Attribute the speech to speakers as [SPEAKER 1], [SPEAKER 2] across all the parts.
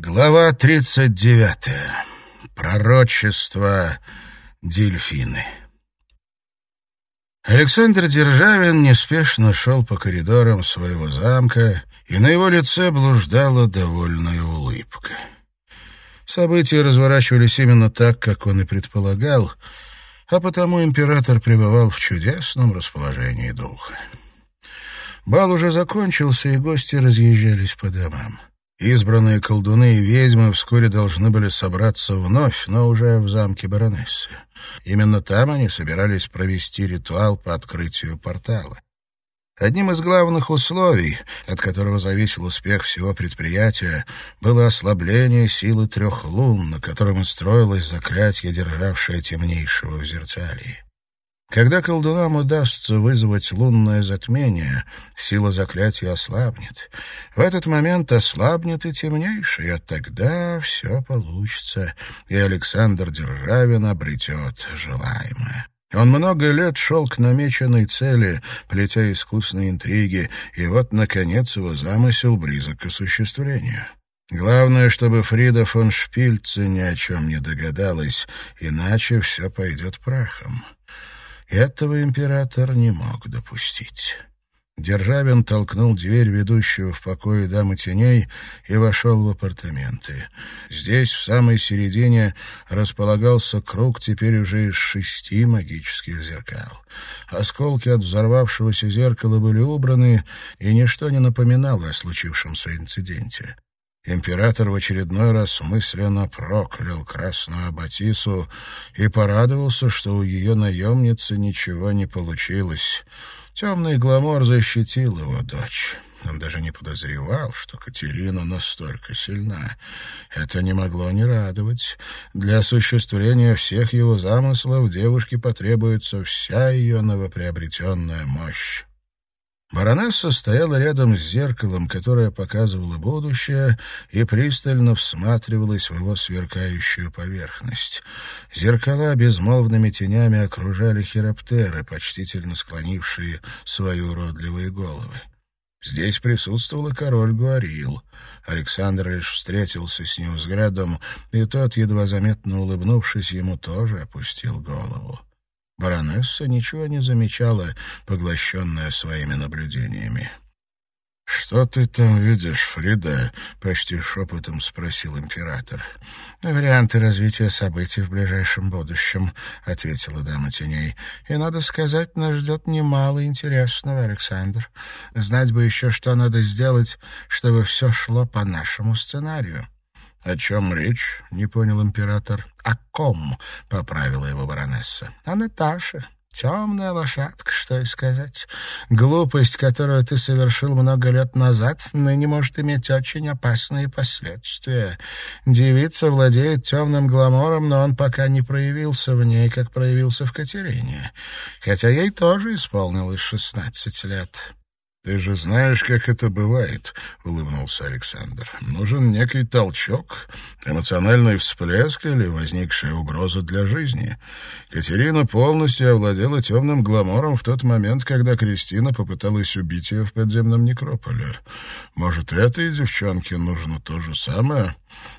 [SPEAKER 1] Глава 39. Пророчество дельфины. Александр Державин неспешно шел по коридорам своего замка, и на его лице блуждала довольная улыбка. События разворачивались именно так, как он и предполагал, а потому император пребывал в чудесном расположении духа. Бал уже закончился, и гости разъезжались по домам. Избранные колдуны и ведьмы вскоре должны были собраться вновь, но уже в замке баронессы. Именно там они собирались провести ритуал по открытию портала. Одним из главных условий, от которого зависел успех всего предприятия, было ослабление силы трех лун, на котором и строилось заклятие, державшее темнейшего в зерцалии. Когда колдунам удастся вызвать лунное затмение, сила заклятия ослабнет. В этот момент ослабнет и темнейший, а тогда все получится, и Александр Державин обретет желаемое. Он много лет шел к намеченной цели, плетя искусные интриги, и вот, наконец, его замысел близок к осуществлению. Главное, чтобы Фрида фон Шпильце ни о чем не догадалась, иначе все пойдет прахом. Этого император не мог допустить. Державин толкнул дверь, ведущую в покое дамы теней, и вошел в апартаменты. Здесь, в самой середине, располагался круг теперь уже из шести магических зеркал. Осколки от взорвавшегося зеркала были убраны, и ничто не напоминало о случившемся инциденте. Император в очередной раз мысленно проклял красную Аббатису и порадовался, что у ее наемницы ничего не получилось. Темный гламор защитил его дочь. Он даже не подозревал, что Катерина настолько сильна. Это не могло не радовать. Для осуществления всех его замыслов девушке потребуется вся ее новоприобретенная мощь. Баронесса стояла рядом с зеркалом, которое показывало будущее, и пристально всматривалась в его сверкающую поверхность. Зеркала безмолвными тенями окружали хироптеры, почтительно склонившие свои уродливые головы. Здесь присутствовал и король Гуарил. Александр лишь встретился с ним взглядом, и тот, едва заметно улыбнувшись, ему тоже опустил голову. Баронесса ничего не замечала, поглощенная своими наблюдениями. «Что ты там видишь, Фрида?» — почти шепотом спросил император. «Варианты развития событий в ближайшем будущем», — ответила дама теней. «И, надо сказать, нас ждет немало интересного, Александр. Знать бы еще, что надо сделать, чтобы все шло по нашему сценарию».
[SPEAKER 2] «О чем речь?» — не понял император.
[SPEAKER 1] «О ком?» — поправила его баронесса. «О Наташе». Темная лошадка, что и сказать. Глупость, которую ты совершил много лет назад, ныне может иметь очень опасные последствия. Девица владеет темным гламором, но он пока не проявился в ней, как проявился в Катерине. Хотя ей тоже исполнилось шестнадцать лет.
[SPEAKER 2] «Ты же знаешь, как это бывает», — улыбнулся Александр. «Нужен некий толчок, эмоциональный всплеск или возникшая угроза для жизни. Катерина полностью овладела темным гламором в тот момент, когда Кристина попыталась убить ее в подземном некрополе. Может, этой девчонке нужно то же самое?»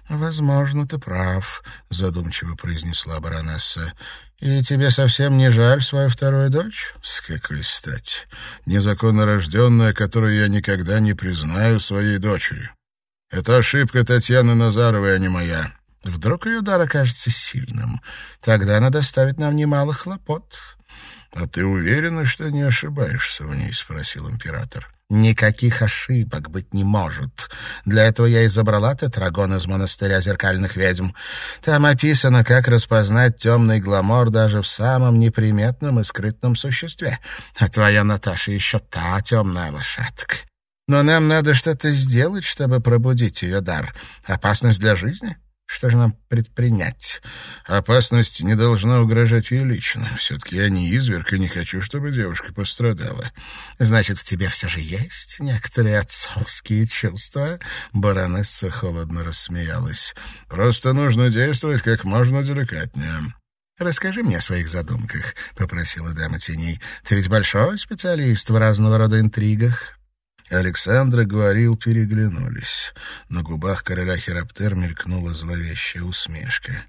[SPEAKER 1] «Возможно, ты прав», — задумчиво произнесла баронесса. «И тебе совсем не жаль свою вторую дочь?»
[SPEAKER 2] «С какой стати? Незаконно рожденная, которую я никогда не признаю своей дочерью. Это ошибка Татьяны Назаровой, а не моя».
[SPEAKER 1] «Вдруг ее дар окажется сильным? Тогда она доставит нам немало хлопот».
[SPEAKER 2] «А ты уверена, что не ошибаешься в ней?» — спросил император.
[SPEAKER 1] Никаких ошибок быть не может. Для этого я и забрала тетрагон из монастыря зеркальных ведьм. Там описано, как распознать темный гламор даже в самом неприметном и скрытном существе. А твоя Наташа еще та темная лошадка. Но нам надо что-то сделать, чтобы пробудить ее дар. Опасность для жизни? Что же нам предпринять?
[SPEAKER 2] Опасность не должна угрожать ей лично. Все-таки я не изверг и не хочу, чтобы девушка пострадала.
[SPEAKER 1] Значит, в тебе все же есть некоторые отцовские чувства? Баронесса холодно рассмеялась.
[SPEAKER 2] Просто нужно действовать как можно деликатнее.
[SPEAKER 1] «Расскажи мне о своих задумках», — попросила дама теней. «Ты ведь большой специалист в разного рода интригах». Александра говорил, переглянулись. На губах короля Хироптер мелькнула зловещая усмешка.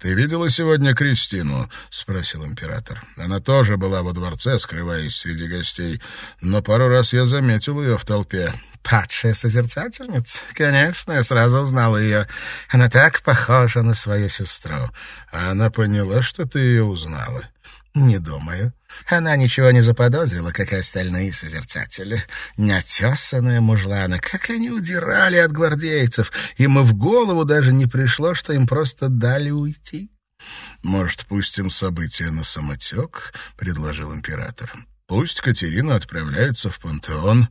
[SPEAKER 1] «Ты видела сегодня Кристину?» — спросил император. «Она тоже была во дворце, скрываясь среди гостей, но пару раз я заметил ее в толпе».
[SPEAKER 2] «Падшая созерцательница? Конечно, я сразу узнал ее. Она так похожа на свою сестру».
[SPEAKER 1] «А она поняла, что ты ее узнала?»
[SPEAKER 2] «Не думаю. Она ничего не заподозрила, как и остальные созерцатели. Неотесанные мужланы, как они удирали от гвардейцев. Им и в голову даже не пришло, что им просто дали уйти».
[SPEAKER 1] «Может, пустим события на самотек?» — предложил император. Пусть Катерина отправляется в пантеон,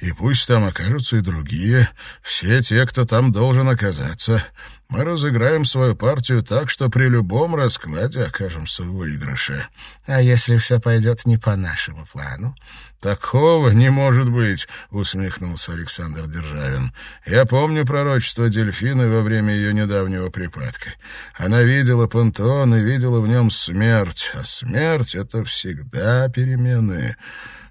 [SPEAKER 1] и пусть там окажутся и другие, все те, кто там должен оказаться. Мы разыграем свою партию так, что при любом раскладе окажемся в выигрыше.
[SPEAKER 2] А если все пойдет не по нашему плану?
[SPEAKER 1] Такого не может быть, усмехнулся Александр Державин. Я помню пророчество Дельфины во время ее недавнего припадка. Она видела пантеон и видела в нем смерть, а смерть — это всегда перемены.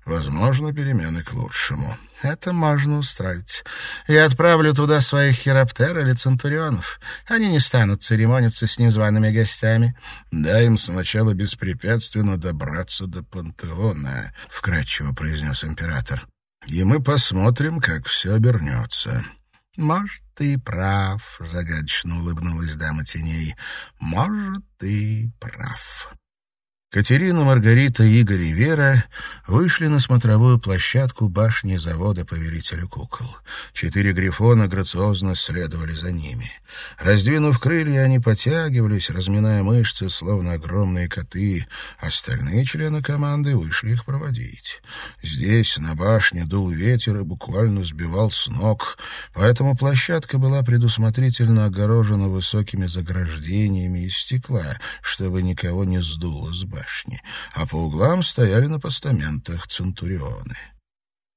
[SPEAKER 1] Возможно, перемены к лучшему.
[SPEAKER 2] Это можно устроить. Я отправлю туда своих хироптер или центурионов. Они не станут церемониться с незваными гостями.
[SPEAKER 1] Дай им сначала беспрепятственно добраться до пантеона, — вкратчиво произнес император. И мы посмотрим, как все обернется.
[SPEAKER 2] Может, ты прав, — загадочно улыбнулась дама теней. Может, ты.
[SPEAKER 1] Катерина, Маргарита, Игорь и Вера вышли на смотровую площадку башни завода повелителя кукол. Четыре грифона грациозно следовали за ними. Раздвинув крылья, они потягивались, разминая мышцы, словно огромные коты. Остальные члены команды вышли их проводить. Здесь, на башне, дул ветер и буквально сбивал с ног, поэтому площадка была предусмотрительно огорожена высокими заграждениями из стекла, чтобы никого не сдуло с башни башни, а по углам стояли на постаментах центурионы.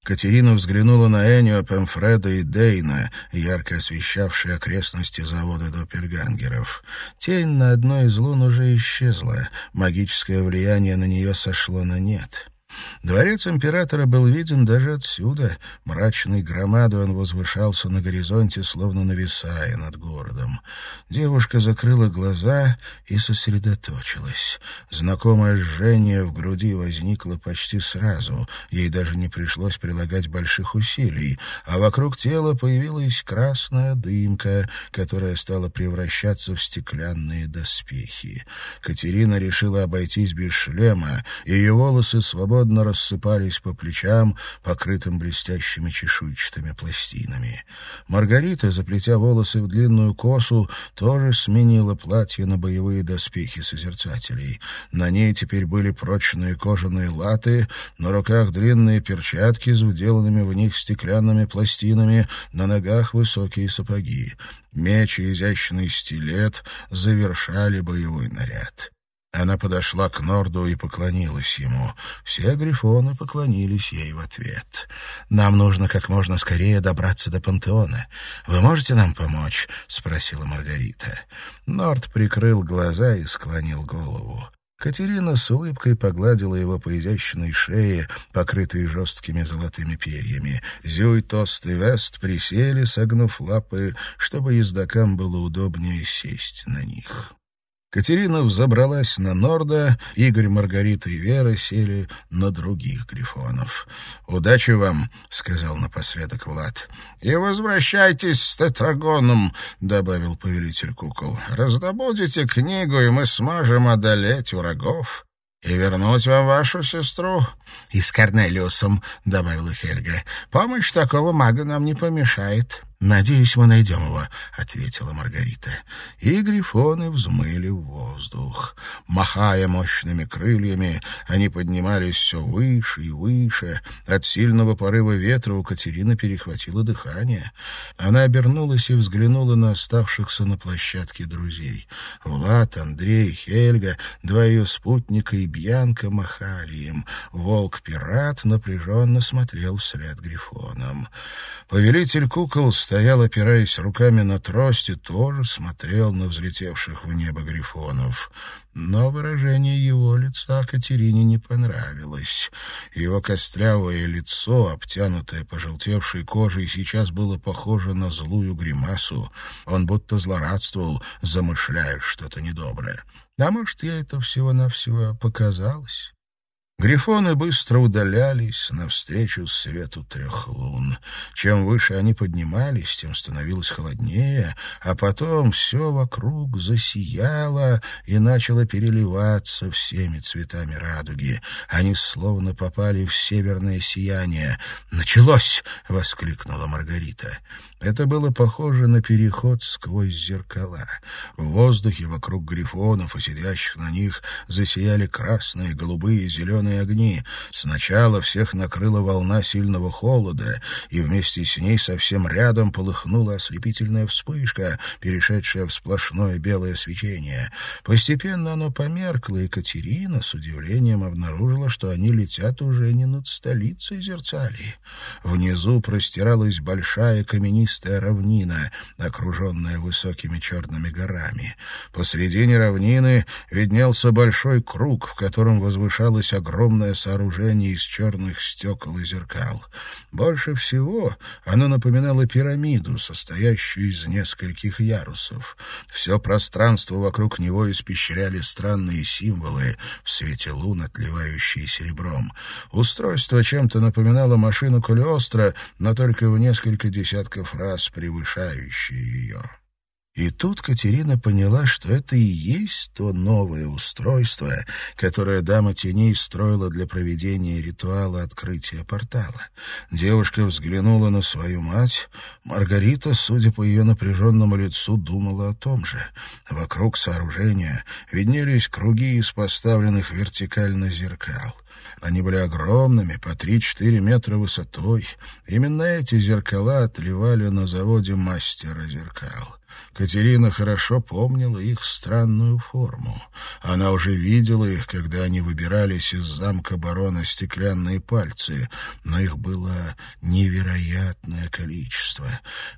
[SPEAKER 1] Катерина взглянула на Энио, Пемфреда и Дейна, ярко освещавшие окрестности завода Доппельгангеров. Тень на одной из лун уже исчезла, магическое влияние на нее сошло на нет. Дворец императора был виден даже отсюда. Мрачной громадой он возвышался на горизонте, словно нависая над городом. Девушка закрыла глаза и сосредоточилась. Знакомое жжение в груди возникло почти сразу. Ей даже не пришлось прилагать больших усилий, а вокруг тела появилась красная дымка, которая стала превращаться в стеклянные доспехи. Катерина решила обойтись без шлема, ее волосы свободно свободно рассыпались по плечам, покрытым блестящими чешуйчатыми пластинами. Маргарита, заплетя волосы в длинную косу, тоже сменила платье на боевые доспехи созерцателей. На ней теперь были прочные кожаные латы, на руках длинные перчатки с вделанными в них стеклянными пластинами, на ногах высокие сапоги. Меч и изящный стилет завершали боевой наряд. Она подошла к Норду и поклонилась ему. Все грифоны поклонились ей в ответ. «Нам нужно как можно скорее добраться до пантеона. Вы можете нам помочь?» — спросила Маргарита. Норд прикрыл глаза и склонил голову. Катерина с улыбкой погладила его по изящной шее, покрытой жесткими золотыми перьями. Зюй, Тост и Вест присели, согнув лапы, чтобы ездокам было удобнее сесть на них. Катерина взобралась на Норда, Игорь, Маргарита и Вера сели на других грифонов. «Удачи вам», — сказал напоследок Влад. «И возвращайтесь с тетрагоном», — добавил повелитель кукол. «Раздобудете книгу, и мы сможем одолеть врагов» и вернуть вам вашу сестру. — И с Корнелиусом, — добавила Хельга. — Помощь такого мага нам не помешает. «Надеюсь, мы найдем его», — ответила Маргарита. И грифоны взмыли в воздух. Махая мощными крыльями, они поднимались все выше и выше. От сильного порыва ветра у Катерины перехватило дыхание. Она обернулась и взглянула на оставшихся на площадке друзей. Влад, Андрей, Хельга, два ее спутника и Бьянка махали им. Волк-пират напряженно смотрел вслед грифонам. Повелитель кукол стоял, опираясь руками на трости, тоже смотрел на взлетевших в небо грифонов. Но выражение его лица Катерине не понравилось. Его костлявое лицо, обтянутое пожелтевшей кожей, сейчас было похоже на злую гримасу. Он будто злорадствовал, замышляя что-то недоброе. А может, я это всего-навсего показалось? Грифоны быстро удалялись навстречу свету трех лун. Чем выше они поднимались, тем становилось холоднее, а потом все вокруг засияло и начало переливаться всеми цветами радуги. Они словно попали в северное сияние. «Началось!» — воскликнула Маргарита. Это было похоже на переход сквозь зеркала. В воздухе вокруг грифонов и сидящих на них засияли красные, голубые и зеленые огни. Сначала всех накрыла волна сильного холода, и вместе с ней совсем рядом полыхнула ослепительная вспышка, перешедшая в сплошное белое свечение. Постепенно оно померкло, и Катерина с удивлением обнаружила, что они летят уже не над столицей Зерцалии. Внизу простиралась большая каменистая равнина, окруженная высокими черными горами. Посредине равнины виднелся большой круг, в котором возвышалось огромное сооружение из черных стекол и зеркал. Больше всего оно напоминало пирамиду, состоящую из нескольких ярусов. Все пространство вокруг него испещряли странные символы в свете лун, отливающие серебром. Устройство чем-то напоминало машину Калиостро, но только в несколько десятков раз превышающие ее. И тут Катерина поняла, что это и есть то новое устройство, которое дама теней строила для проведения ритуала открытия портала. Девушка взглянула на свою мать. Маргарита, судя по ее напряженному лицу, думала о том же. Вокруг сооружения виднелись круги из поставленных вертикально зеркал. Они были огромными, по три-четыре метра высотой. Именно эти зеркала отливали на заводе мастера зеркал. Катерина хорошо помнила их странную форму. Она уже видела их, когда они выбирались из замка барона «Стеклянные пальцы», но их было невероятное количество.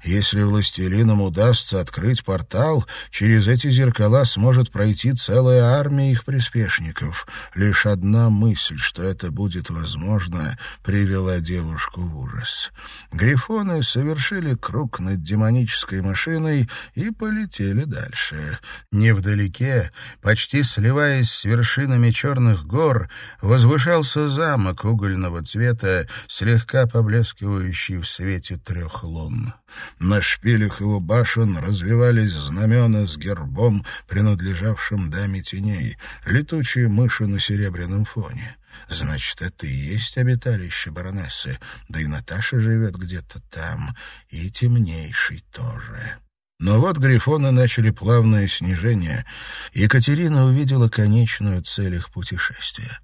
[SPEAKER 1] Если властелинам удастся открыть портал, через эти зеркала сможет пройти целая армия их приспешников. Лишь одна мысль, что это будет возможно, привела девушку в ужас. Грифоны совершили круг над демонической машиной и полетели дальше. Невдалеке, почти сливаясь с вершинами черных гор, возвышался замок угольного цвета, слегка поблескивающий в свете трех лун. На шпилях его башен развивались знамена с гербом, принадлежавшим даме теней, летучие мыши на серебряном фоне. Значит, это и есть обиталище баронессы, да и Наташа живет где-то там, и темнейший тоже. Но вот грифоны начали плавное снижение. Екатерина увидела конечную цель их путешествия.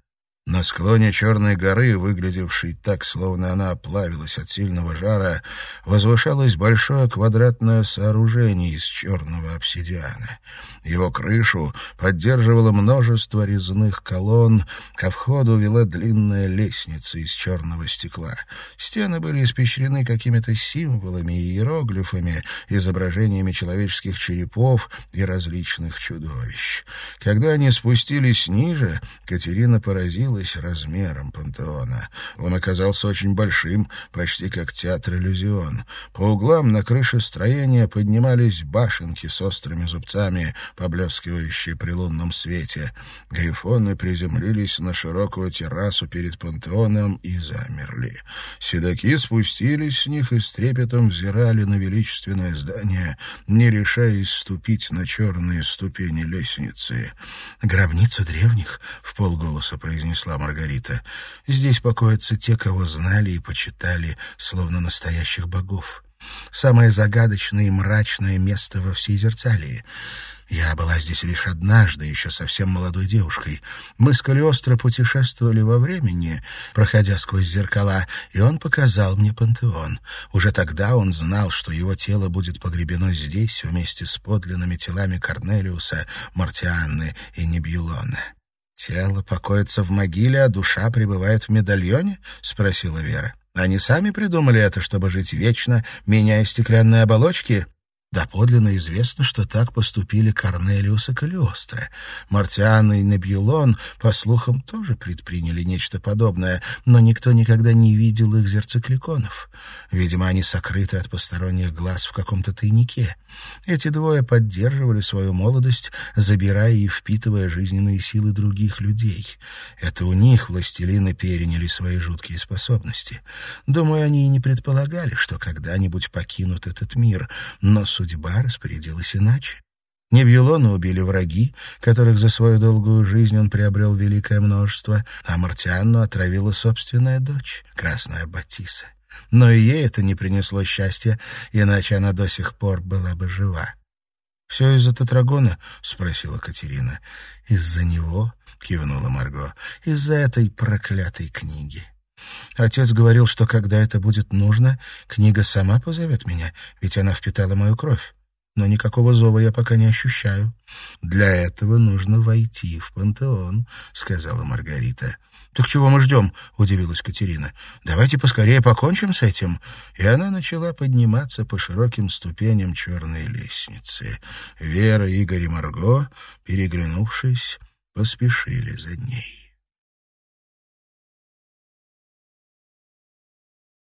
[SPEAKER 1] На склоне Черной горы, выглядевшей так, словно она оплавилась от сильного жара, возвышалось большое квадратное сооружение из черного обсидиана. Его крышу поддерживало множество резных колонн, ко входу вела длинная лестница из черного стекла. Стены были испещрены какими-то символами и иероглифами, изображениями человеческих черепов и различных чудовищ. Когда они спустились ниже, Катерина поразилась, удивилась размером пантеона. Он оказался очень большим, почти как театр «Иллюзион». По углам на крыше строения поднимались башенки с острыми зубцами, поблескивающие при лунном свете. Грифоны приземлились на широкую террасу перед пантеоном и замерли. Седаки спустились с них и с трепетом взирали на величественное здание, не решаясь ступить на черные ступени лестницы. «Гробница древних», — в полголоса произнесла произнесла Маргарита. «Здесь покоятся те, кого знали и почитали, словно настоящих богов. Самое загадочное и мрачное место во всей Зерцалии. Я была здесь лишь однажды, еще совсем молодой девушкой. Мы с Калиостро путешествовали во времени, проходя сквозь зеркала, и он показал мне пантеон. Уже тогда он знал, что его тело будет погребено здесь вместе с подлинными телами Корнелиуса, Мартианны и Небьюлона. «Тело покоится в могиле, а душа пребывает в медальоне?» — спросила Вера. Они сами придумали это, чтобы жить вечно, меняя стеклянные оболочки?» Доподлинно известно, что так поступили Корнелиус и Калиостро. Мартиан и Небьюлон, по слухам, тоже предприняли нечто подобное, но никто никогда не видел их зерцикликонов. Видимо, они сокрыты от посторонних глаз в каком-то тайнике. Эти двое поддерживали свою молодость, забирая и впитывая жизненные силы других людей. Это у них властелины переняли свои жуткие способности. Думаю, они и не предполагали, что когда-нибудь покинут этот мир, но судьба распорядилась иначе. Невьюлона убили враги, которых за свою долгую жизнь он приобрел великое множество, а Мартианну отравила собственная дочь, красная Батиса. Но и ей это не принесло счастья, иначе она до сих пор была бы жива. «Все из-за Тетрагона?» — спросила Катерина. «Из-за него?» — кивнула Марго. «Из-за этой проклятой книги». Отец говорил, что когда это будет нужно, книга сама позовет меня, ведь она впитала мою кровь. Но никакого зова я пока не ощущаю. Для этого нужно войти в пантеон, сказала Маргарита. «Так чего мы ждем?» — удивилась Катерина. «Давайте поскорее покончим с этим». И она начала подниматься по широким ступеням черной лестницы. Вера, Игорь и Марго, переглянувшись, поспешили за ней.